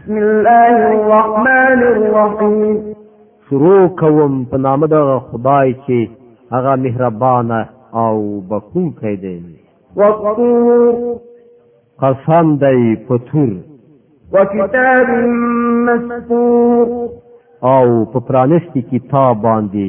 بسم الله الرحمن الرحیم شروع کوم په نام د خدای چې هغه مهربانه او بخښونکی دی وقور قسم دی په تور وکتاب مسطور او په پرانستی کتاب باندې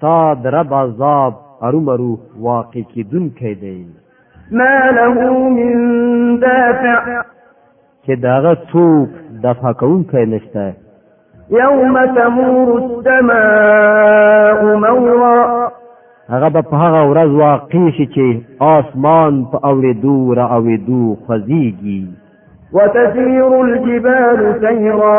تا د رب عذاب ارومرو واقع کیدونکی دی ما له من دافع چې داغه څوک دفع کوونکی نشته یوم تمور السماء مورا هغه به په هغه ورځ واقع شي چې آسمان په اورېدو را اورېدو خوځېږي وتسير الجبال سيرا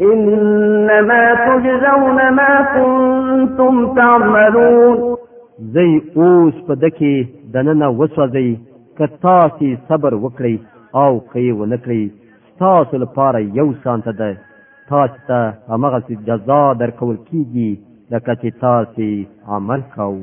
انما تجزون ما كنتم تعملون زي اوس په دکی دننه وسوځي که تاسو صبر وکړئ او که و نکړئ تاسو لپاره یو شانت ده تاسو ته هغه جزا درکول کیږي لکه چې تاسو عمل کوئ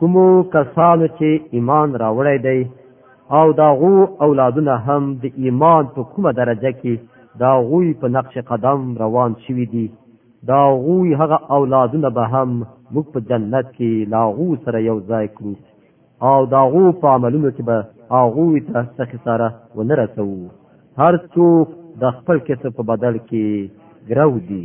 کومو کسانو چې ایمان راوړی دی او دا غو اولادونه هم د ایمان په کومه درجه کې دا غوی په نقش قدم روان شوی دی دا غوی هغه اولادونه به هم موږ په جنت کې لا غو سره یو ځای کړو او دا غو په عملونو کې به هغه ته څه خساره ونه رسو هر څوک د خپل کسب په بدل کې ګرو دی